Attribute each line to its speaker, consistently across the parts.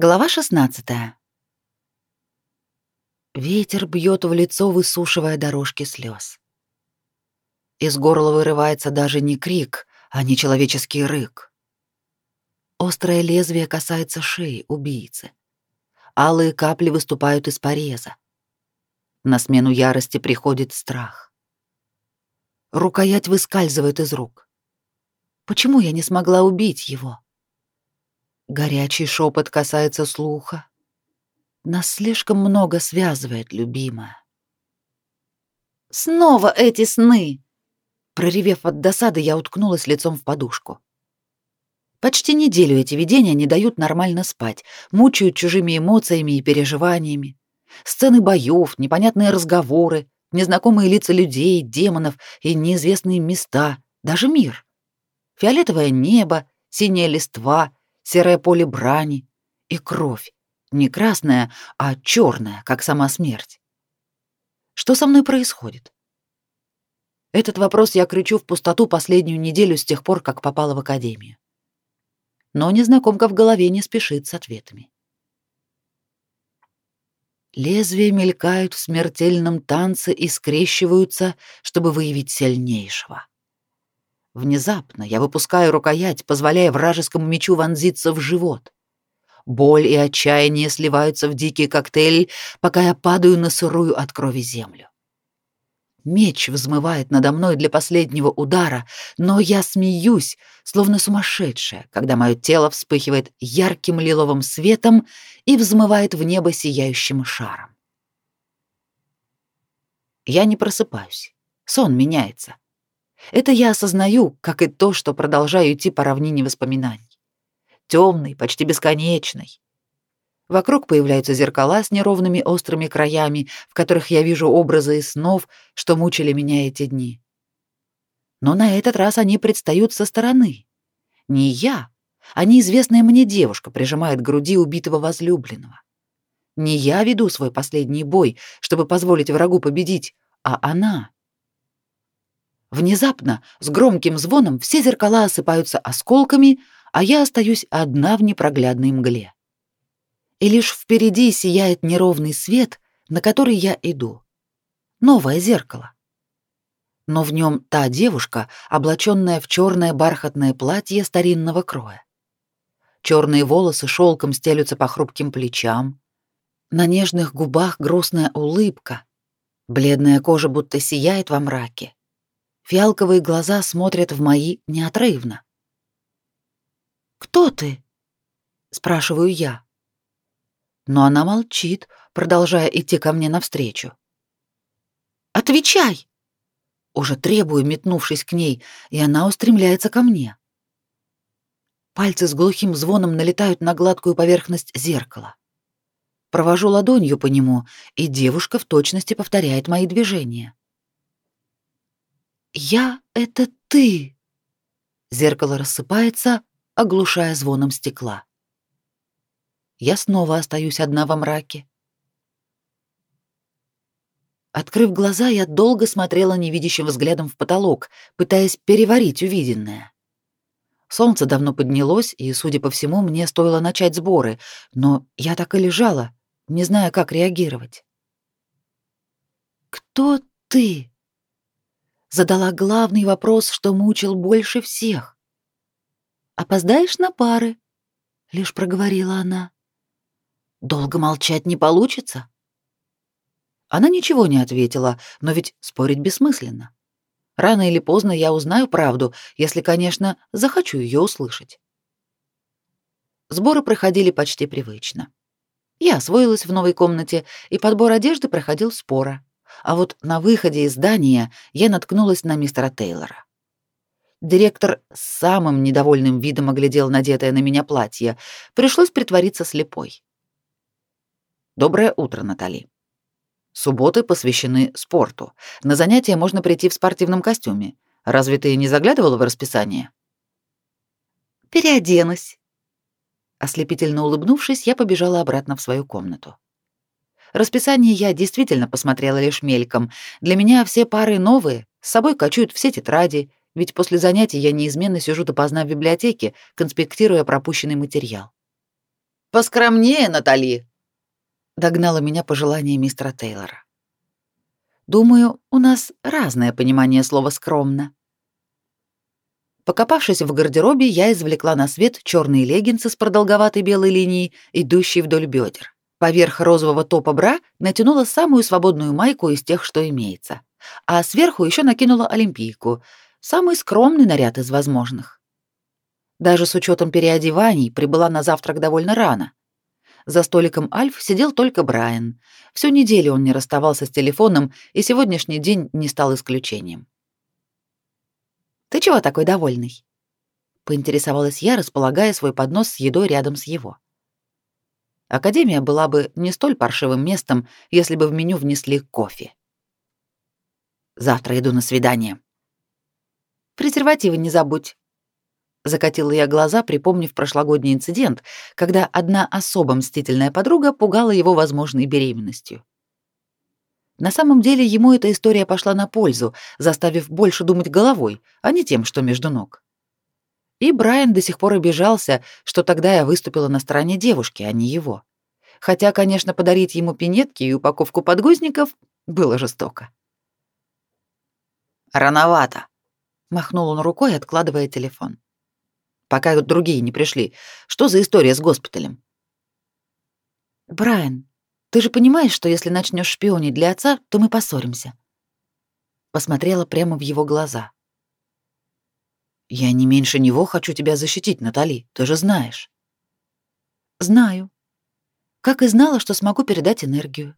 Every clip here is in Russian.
Speaker 1: Глава 16. Ветер бьет в лицо, высушивая дорожки слез. Из горла вырывается даже не крик, а нечеловеческий рык. Острое лезвие касается шеи убийцы. Алые капли выступают из пореза. На смену ярости приходит страх. Рукоять выскальзывает из рук. Почему я не смогла убить его? Горячий шепот касается слуха. Нас слишком много связывает, любимая. Снова эти сны. Проревев от досады, я уткнулась лицом в подушку. Почти неделю эти видения не дают нормально спать, мучают чужими эмоциями и переживаниями. Сцены боев, непонятные разговоры, незнакомые лица людей, демонов и неизвестные места, даже мир. Фиолетовое небо, синяя листва — серое поле брани и кровь, не красная, а черная, как сама смерть. Что со мной происходит? Этот вопрос я кричу в пустоту последнюю неделю с тех пор, как попала в академию. Но незнакомка в голове не спешит с ответами. Лезвия мелькают в смертельном танце и скрещиваются, чтобы выявить сильнейшего. Внезапно я выпускаю рукоять, позволяя вражескому мечу вонзиться в живот. Боль и отчаяние сливаются в дикий коктейль, пока я падаю на сырую от крови землю. Меч взмывает надо мной для последнего удара, но я смеюсь, словно сумасшедшая, когда мое тело вспыхивает ярким лиловым светом и взмывает в небо сияющим шаром. Я не просыпаюсь. Сон меняется. Это я осознаю, как и то, что продолжаю идти по равнине воспоминаний. Темный, почти бесконечный. Вокруг появляются зеркала с неровными острыми краями, в которых я вижу образы из снов, что мучили меня эти дни. Но на этот раз они предстают со стороны. Не я, а неизвестная мне девушка прижимает к груди убитого возлюбленного. Не я веду свой последний бой, чтобы позволить врагу победить, а она — Внезапно, с громким звоном, все зеркала осыпаются осколками, а я остаюсь одна в непроглядной мгле. И лишь впереди сияет неровный свет, на который я иду. Новое зеркало. Но в нем та девушка, облаченная в черное бархатное платье старинного кроя. Черные волосы шелком стелются по хрупким плечам. На нежных губах грустная улыбка. Бледная кожа будто сияет во мраке. Фиалковые глаза смотрят в мои неотрывно. «Кто ты?» — спрашиваю я. Но она молчит, продолжая идти ко мне навстречу. «Отвечай!» Уже требую, метнувшись к ней, и она устремляется ко мне. Пальцы с глухим звоном налетают на гладкую поверхность зеркала. Провожу ладонью по нему, и девушка в точности повторяет мои движения. «Я — это ты!» Зеркало рассыпается, оглушая звоном стекла. Я снова остаюсь одна во мраке. Открыв глаза, я долго смотрела невидящим взглядом в потолок, пытаясь переварить увиденное. Солнце давно поднялось, и, судя по всему, мне стоило начать сборы, но я так и лежала, не зная, как реагировать. «Кто ты?» Задала главный вопрос, что мучил больше всех. «Опоздаешь на пары?» — лишь проговорила она. «Долго молчать не получится?» Она ничего не ответила, но ведь спорить бессмысленно. Рано или поздно я узнаю правду, если, конечно, захочу ее услышать. Сборы проходили почти привычно. Я освоилась в новой комнате, и подбор одежды проходил споро а вот на выходе из здания я наткнулась на мистера Тейлора. Директор с самым недовольным видом оглядел надетое на меня платье. Пришлось притвориться слепой. Доброе утро, Натали. Субботы посвящены спорту. На занятия можно прийти в спортивном костюме. Разве ты не заглядывала в расписание? Переоденусь. Ослепительно улыбнувшись, я побежала обратно в свою комнату. Расписание я действительно посмотрела лишь мельком. Для меня все пары новые, с собой качают все тетради, ведь после занятий я неизменно сижу допоздна в библиотеке, конспектируя пропущенный материал.
Speaker 2: Поскромнее, Натали!» Догнала меня пожелание мистера Тейлора.
Speaker 1: Думаю, у нас разное понимание слова «скромно». Покопавшись в гардеробе, я извлекла на свет черные леггинсы с продолговатой белой линией, идущей вдоль бедер. Поверх розового топа бра натянула самую свободную майку из тех, что имеется. А сверху еще накинула олимпийку, самый скромный наряд из возможных. Даже с учетом переодеваний прибыла на завтрак довольно рано. За столиком Альф сидел только Брайан. Всю неделю он не расставался с телефоном, и сегодняшний день не стал исключением. «Ты чего такой довольный?» — поинтересовалась я, располагая свой поднос с едой рядом с его. Академия была бы не столь паршивым местом, если бы в меню внесли кофе. Завтра иду на свидание. Презервативы не забудь. Закатила я глаза, припомнив прошлогодний инцидент, когда одна особо мстительная подруга пугала его возможной беременностью. На самом деле ему эта история пошла на пользу, заставив больше думать головой, а не тем, что между ног. И Брайан до сих пор обижался, что тогда я выступила на стороне девушки, а не его. Хотя, конечно, подарить ему пинетки и упаковку подгузников было жестоко.
Speaker 2: «Рановато», —
Speaker 1: махнул он рукой, откладывая телефон. «Пока другие не пришли. Что за история с госпиталем?» «Брайан, ты же понимаешь, что если начнешь шпионить для отца, то мы поссоримся. Посмотрела прямо в его глаза. Я не меньше него хочу тебя защитить, Натали, ты же знаешь. Знаю. Как и знала, что смогу передать энергию.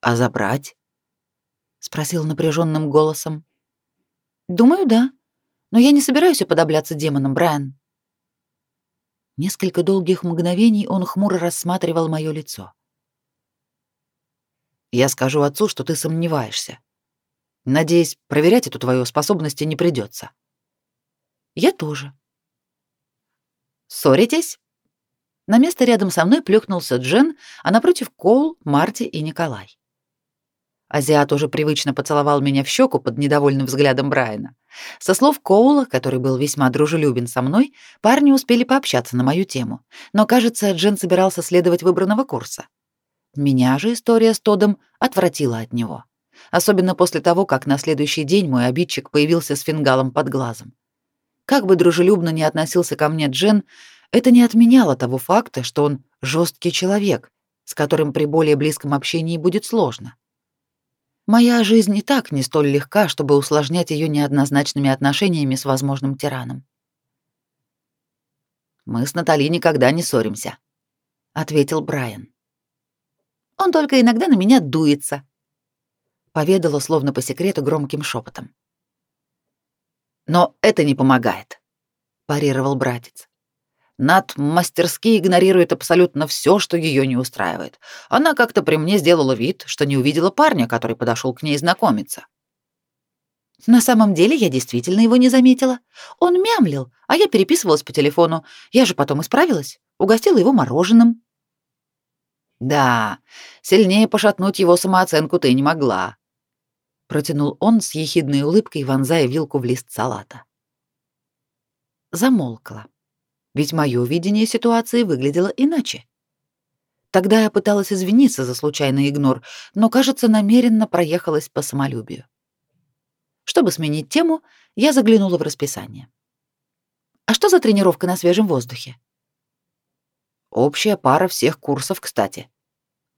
Speaker 1: А забрать? спросил напряженным голосом. Думаю, да. Но я не собираюсь уподобляться демонам, Брайан. Несколько долгих мгновений он хмуро рассматривал мое лицо. Я скажу отцу, что ты сомневаешься. Надеюсь, проверять эту твою способность не придется. Я тоже. Ссоритесь? На место рядом со мной плюхнулся Джен, а напротив Коул, Марти и Николай. Азиат уже привычно поцеловал меня в щеку под недовольным взглядом Брайана. Со слов Коула, который был весьма дружелюбен со мной, парни успели пообщаться на мою тему, но, кажется, Джен собирался следовать выбранного курса. Меня же история с Тодом отвратила от него. Особенно после того, как на следующий день мой обидчик появился с фингалом под глазом. Как бы дружелюбно ни относился ко мне Джен, это не отменяло того факта, что он жесткий человек, с которым при более близком общении будет сложно. Моя жизнь и так не столь легка, чтобы усложнять ее неоднозначными отношениями с возможным тираном. Мы с Натали никогда не ссоримся, ответил Брайан. Он только иногда на меня дуется, поведала словно по секрету громким шепотом. Но это не помогает, парировал братец. Над мастерски игнорирует абсолютно все, что ее не устраивает. Она как-то при мне сделала вид, что не увидела парня, который подошел к ней знакомиться. На самом деле я действительно его не заметила. Он мямлил, а я переписывалась по телефону. Я же потом исправилась, угостила его мороженым. Да, сильнее пошатнуть его самооценку ты не могла, протянул он с ехидной улыбкой, вонзая вилку в лист салата. Замолкла. Ведь мое видение ситуации выглядело иначе. Тогда я пыталась извиниться за случайный игнор, но, кажется, намеренно проехалась по самолюбию. Чтобы сменить тему, я заглянула в расписание. А что за тренировка на свежем воздухе? Общая пара всех курсов, кстати,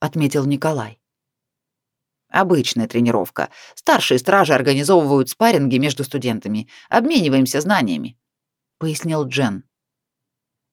Speaker 1: отметил Николай. Обычная тренировка. Старшие стражи организовывают спарринги между студентами, обмениваемся знаниями, пояснил Джен.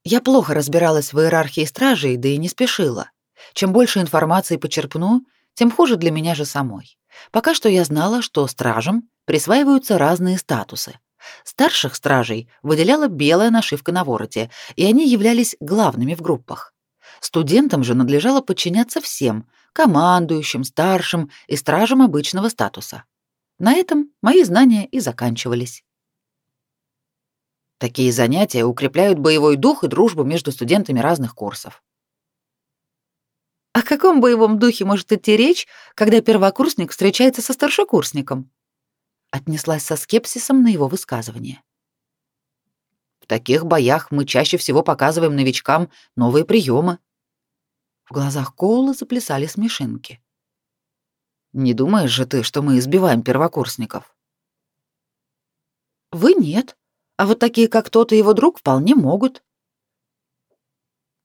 Speaker 1: Я плохо разбиралась в иерархии стражей, да и не спешила. Чем больше информации почерпну, тем хуже для меня же самой. Пока что я знала, что стражам присваиваются разные статусы. Старших стражей выделяла белая нашивка на вороте, и они являлись главными в группах. Студентам же надлежало подчиняться всем — командующим, старшим и стражам обычного статуса. На этом мои знания и заканчивались. Такие занятия укрепляют боевой дух и дружбу между студентами разных курсов. О каком боевом духе может идти речь, когда первокурсник встречается со старшекурсником? Отнеслась со скепсисом на его высказывание
Speaker 2: таких боях мы чаще всего показываем новичкам новые приемы.
Speaker 1: В глазах Коула заплясали смешинки.
Speaker 2: Не думаешь же ты, что мы избиваем первокурсников?
Speaker 1: Вы нет, а вот такие, как тот и его друг, вполне могут.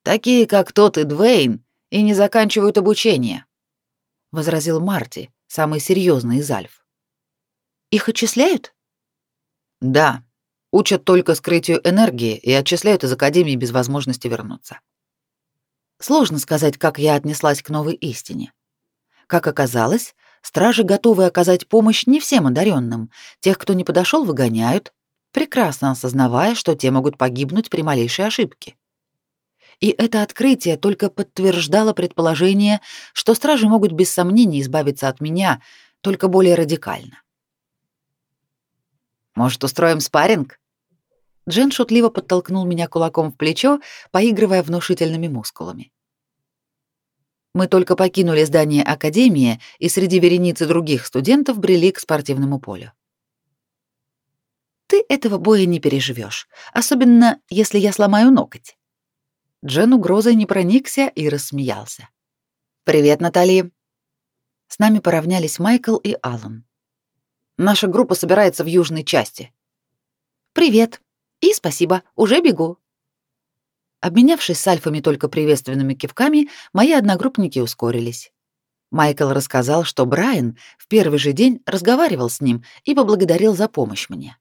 Speaker 2: Такие, как тот и Двейн, и не заканчивают обучение, возразил Марти, самый серьезный из альф.
Speaker 1: Их отчисляют?
Speaker 2: Да, учат только скрытию энергии и отчисляют из академии без возможности вернуться.
Speaker 1: Сложно сказать, как я отнеслась к новой истине. Как оказалось, стражи готовы оказать помощь не всем одаренным. Тех, кто не подошел, выгоняют, прекрасно осознавая, что те могут погибнуть при малейшей ошибке. И это открытие только подтверждало предположение, что стражи могут без сомнений избавиться от меня, только более радикально.
Speaker 2: «Может, устроим спарринг?»
Speaker 1: Джен шутливо подтолкнул меня кулаком в плечо, поигрывая внушительными мускулами. Мы только покинули здание академии и среди вереницы других студентов брели к спортивному полю. Ты этого боя не переживешь, особенно если я сломаю ноготь. Джен угрозой не проникся и рассмеялся.
Speaker 2: Привет, Натали.
Speaker 1: С нами поравнялись Майкл и Аллан.
Speaker 2: Наша группа собирается в южной части.
Speaker 1: Привет. И спасибо, уже бегу. Обменявшись с альфами только приветственными кивками, мои одногруппники ускорились. Майкл рассказал, что Брайан в первый же день разговаривал с ним и поблагодарил за помощь мне.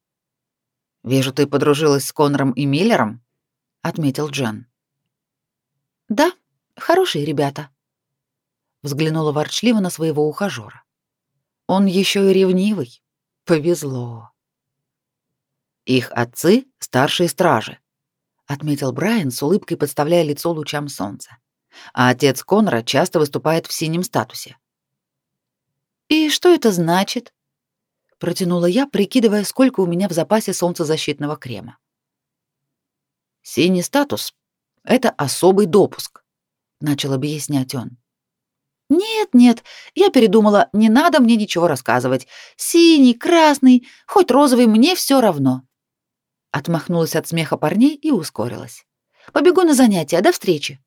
Speaker 2: «Вижу, ты подружилась с Конором и Миллером», — отметил Джен.
Speaker 1: «Да, хорошие ребята», — взглянула ворчливо на своего ухажёра. «Он еще и ревнивый. Повезло».
Speaker 2: «Их отцы — старшие стражи
Speaker 1: отметил Брайан с улыбкой подставляя лицо лучам солнца.
Speaker 2: А отец Конора часто выступает в синем статусе.
Speaker 1: И что это значит? протянула я, прикидывая, сколько у меня в запасе солнцезащитного крема.
Speaker 2: Синий статус это особый допуск, начал объяснять он.
Speaker 1: Нет, нет, я передумала, не надо мне ничего рассказывать. Синий, красный, хоть розовый, мне все равно. Отмахнулась от смеха парней и ускорилась. Побегу на занятия, до встречи.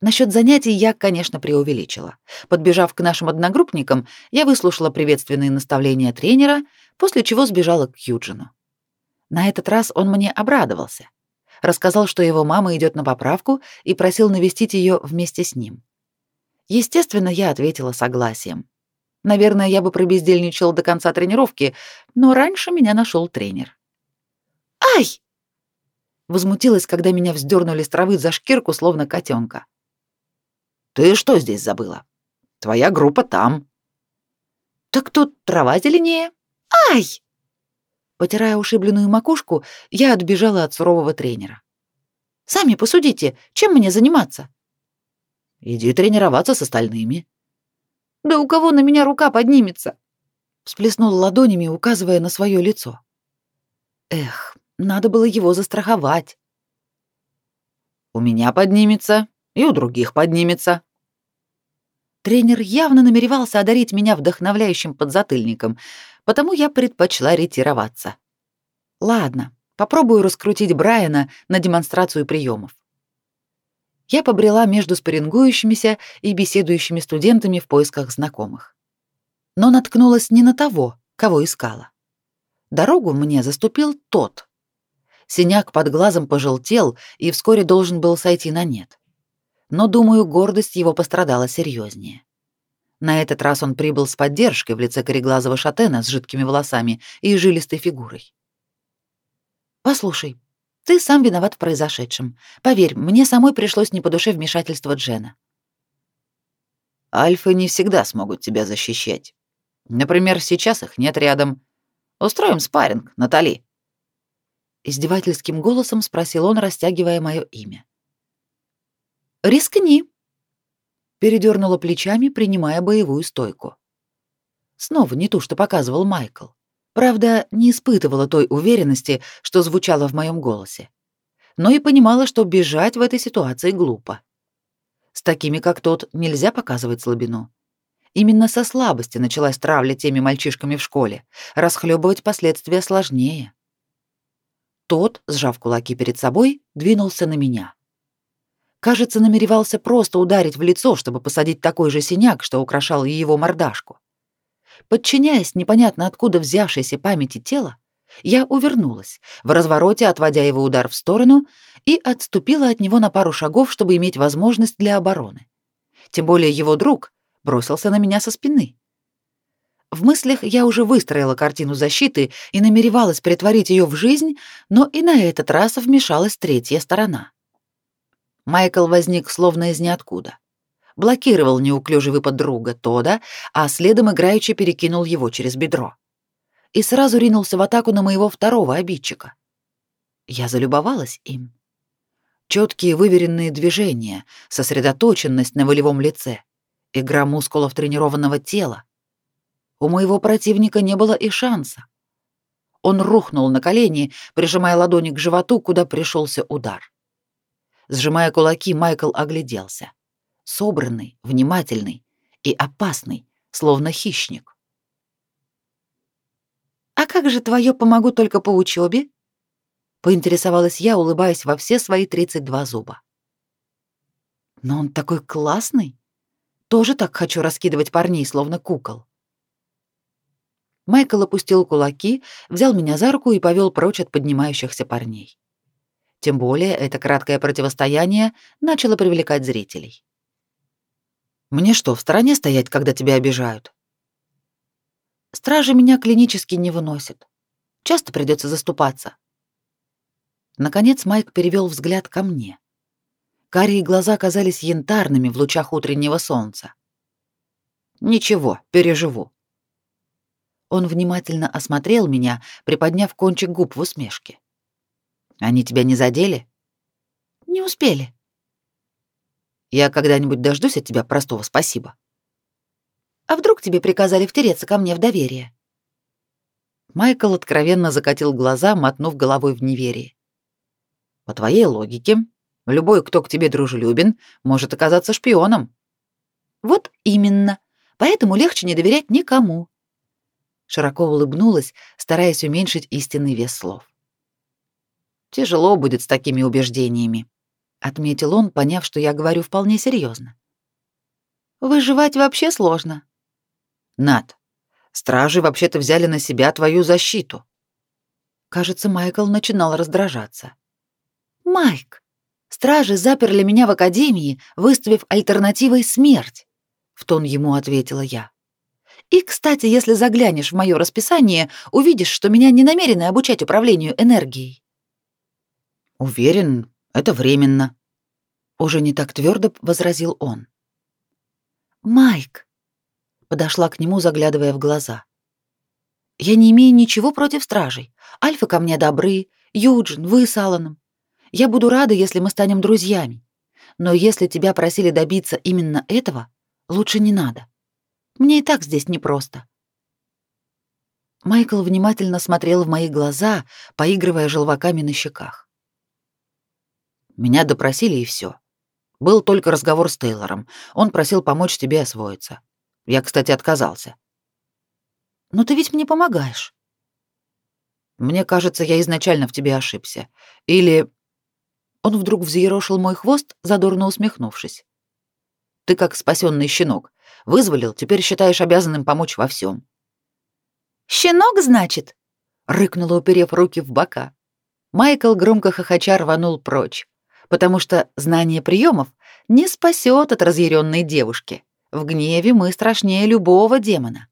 Speaker 1: Насчет занятий я, конечно, преувеличила. Подбежав к нашим одногруппникам, я выслушала приветственные наставления тренера, после чего сбежала к Юджину. На этот раз он мне обрадовался. Рассказал, что его мама идет на поправку и просил навестить ее вместе с ним. Естественно, я ответила согласием. Наверное, я бы пробездельничала до конца тренировки, но раньше меня нашел тренер. Ай! Возмутилась, когда меня вздернули с травы за шкирку, словно котенка.
Speaker 2: Ты что здесь забыла? Твоя группа там.
Speaker 1: Так тут трава зеленее. Ай! Потирая ушибленную макушку, я отбежала от сурового тренера. Сами посудите, чем мне заниматься?
Speaker 2: Иди тренироваться с остальными.
Speaker 1: Да у кого на меня рука поднимется? Всплеснула ладонями, указывая на свое лицо. Эх, надо было его застраховать.
Speaker 2: У меня поднимется, и у других поднимется.
Speaker 1: Тренер явно намеревался одарить меня вдохновляющим подзатыльником, потому я предпочла ретироваться. Ладно, попробую раскрутить Брайана на демонстрацию приемов. Я побрела между спаррингующимися и беседующими студентами в поисках знакомых. Но наткнулась не на того, кого искала. Дорогу мне заступил тот, Синяк под глазом пожелтел и вскоре должен был сойти на нет. Но, думаю, гордость его пострадала серьезнее. На этот раз он прибыл с поддержкой в лице кореглазого шатена с жидкими волосами и жилистой фигурой. «Послушай, ты сам виноват в произошедшем. Поверь, мне самой пришлось не по душе вмешательство Джена».
Speaker 2: «Альфы не всегда смогут тебя защищать. Например, сейчас их нет рядом. Устроим спарринг, Натали»
Speaker 1: издевательским голосом спросил он, растягивая мое имя. Рискни. Передернула плечами, принимая боевую стойку. Снова не то, что показывал Майкл. Правда, не испытывала той уверенности, что звучало в моем голосе. Но и понимала, что бежать в этой ситуации глупо. С такими, как тот, нельзя показывать слабину. Именно со слабости началась травля теми мальчишками в школе. Расхлебывать последствия сложнее.
Speaker 2: Тот, сжав кулаки перед собой, двинулся на меня. Кажется, намеревался просто ударить в лицо, чтобы посадить такой же синяк, что украшал и его мордашку. Подчиняясь непонятно откуда взявшейся памяти тела, я увернулась, в развороте отводя его удар в сторону, и отступила от него на пару шагов, чтобы иметь возможность для обороны. Тем более его друг бросился на меня со спины. В мыслях я уже выстроила картину защиты и намеревалась притворить ее в жизнь, но и на этот раз вмешалась третья сторона. Майкл возник словно из ниоткуда. Блокировал неуклюжий выпад друга Тода, а следом играючи перекинул его через бедро. И сразу ринулся в атаку на моего второго обидчика. Я залюбовалась им. Четкие выверенные движения, сосредоточенность на волевом лице, игра мускулов тренированного тела — у моего противника не было и шанса. Он рухнул на колени, прижимая ладони к животу, куда пришелся удар. Сжимая кулаки, Майкл огляделся. Собранный, внимательный и опасный, словно хищник. «А как же твое помогу только по учебе?» — поинтересовалась я, улыбаясь во все свои 32 зуба. «Но он такой классный. Тоже так хочу раскидывать парней, словно кукол». Майкл опустил кулаки, взял меня за руку и повел прочь от поднимающихся парней. Тем более это краткое противостояние начало привлекать зрителей. «Мне что, в стороне стоять, когда тебя обижают?» «Стражи меня клинически не выносят. Часто придется заступаться». Наконец Майк перевел взгляд ко мне. Карие глаза казались янтарными в лучах утреннего солнца. «Ничего, переживу. Он внимательно осмотрел меня, приподняв кончик губ в усмешке. Они тебя не задели? Не успели. Я когда-нибудь дождусь от тебя простого спасибо. А вдруг тебе приказали втереться ко мне в доверие? Майкл откровенно закатил глаза, мотнув головой в неверии. По твоей логике, любой, кто к тебе дружелюбен, может оказаться шпионом. Вот именно. Поэтому легче не доверять никому широко улыбнулась, стараясь уменьшить истинный вес слов. Тяжело будет с такими убеждениями, отметил он, поняв, что я говорю вполне серьезно. Выживать вообще сложно. Над. Стражи вообще-то взяли на себя твою защиту. Кажется, Майкл начинал раздражаться. Майк, стражи заперли меня в академии, выставив альтернативой смерть, в тон ему ответила я. И, кстати, если заглянешь в мое расписание, увидишь, что меня не намерены обучать управлению энергией. Уверен, это временно, уже не так твердо возразил он. Майк подошла к нему, заглядывая в глаза. Я не имею ничего против стражей. Альфа ко мне добры, Юджин, вы с Аланом. Я буду рада, если мы станем друзьями. Но если тебя просили добиться именно этого, лучше не надо. Мне и так здесь непросто. Майкл внимательно смотрел в мои глаза, поигрывая желваками на щеках. Меня допросили и все. Был только разговор с Тейлором. Он просил помочь тебе освоиться. Я, кстати, отказался. Но ты ведь мне помогаешь. Мне кажется, я изначально в тебе ошибся. Или Он вдруг взъерошил мой хвост, задорно усмехнувшись. Ты как спасенный щенок. Вызволил, теперь считаешь обязанным помочь во всем. «Щенок, значит?» — рыкнула, уперев руки в бока. Майкл громко хохоча рванул прочь, потому что знание приемов не спасет от разъяренной девушки. В гневе мы страшнее любого демона.